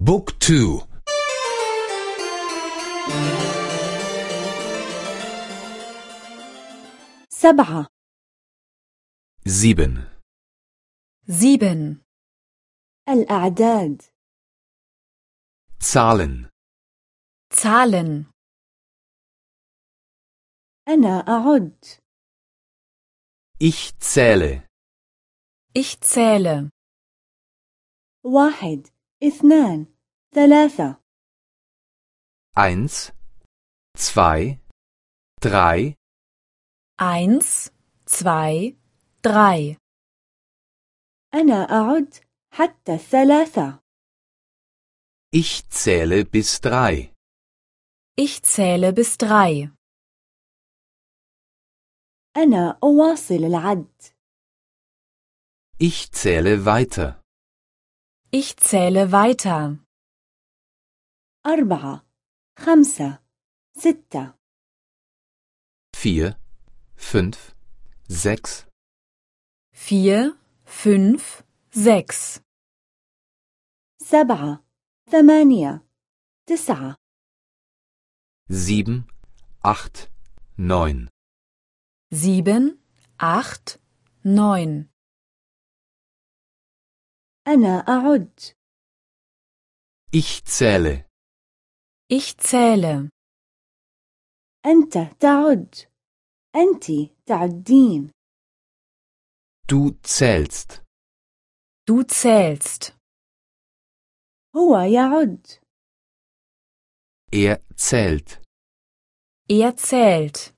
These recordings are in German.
بوك تو. سبعة. زيبن. زيبن. الأعداد. تسالن تسالن أنا أعد. Ich zähle. Ich zähle. واحد. اثنان ثلاثة eins, zwei, drei, eins, zwei, drei, أنا أعد حتى الثلاثة ich zähle bis drei. ich zähle bis drei, أنا أواصل العد Ich zähle weiter. ich zähle weiter, أربعة خمسة ستة Vier, fünf, sechs, vier, fünf, sechs, سبعة ثمانية تسعة sieben, acht, neun. sieben, acht, neun, أنا أعد Ich zähle. ich zähle, أنت تعد أنت تعدين Du zählst. du zählst, هو يعد Er zählt. er zählt,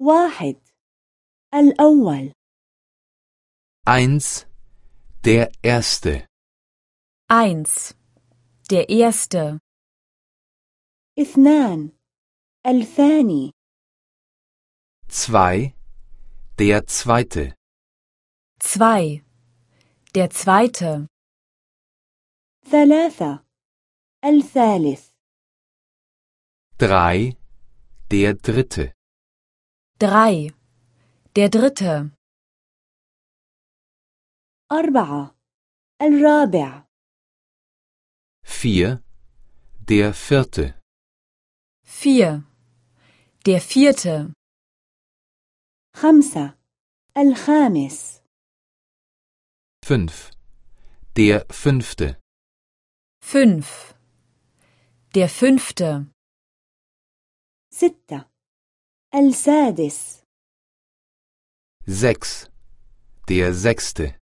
واحد الأول Eins, der Erste. eins, der erste, اثنان الثاني Zwei, der Zweite. zwei, der zweite, ثلاثة الثالث Drei, der Dritte. drei, der dritte, أربعة الرابع Vier, der Vierte. vier, der vierte, خمسة الخامس Fünf, der Fünfte. fünf, der fünfte, ستة السادس Sechs, der Sechste.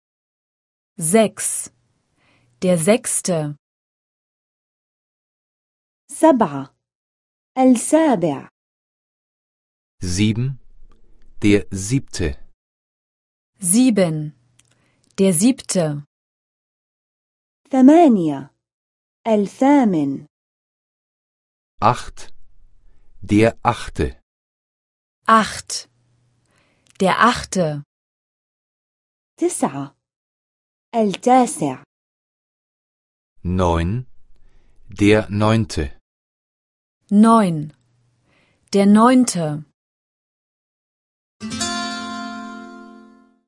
sechs, der sechste, سبعة السابع Sieben, der Siebte. sieben, der siebte, ثمانية الثامن Acht, der Achte. acht, der achte, تسعة التاسع Neun, der Neunte. neun, der neunte,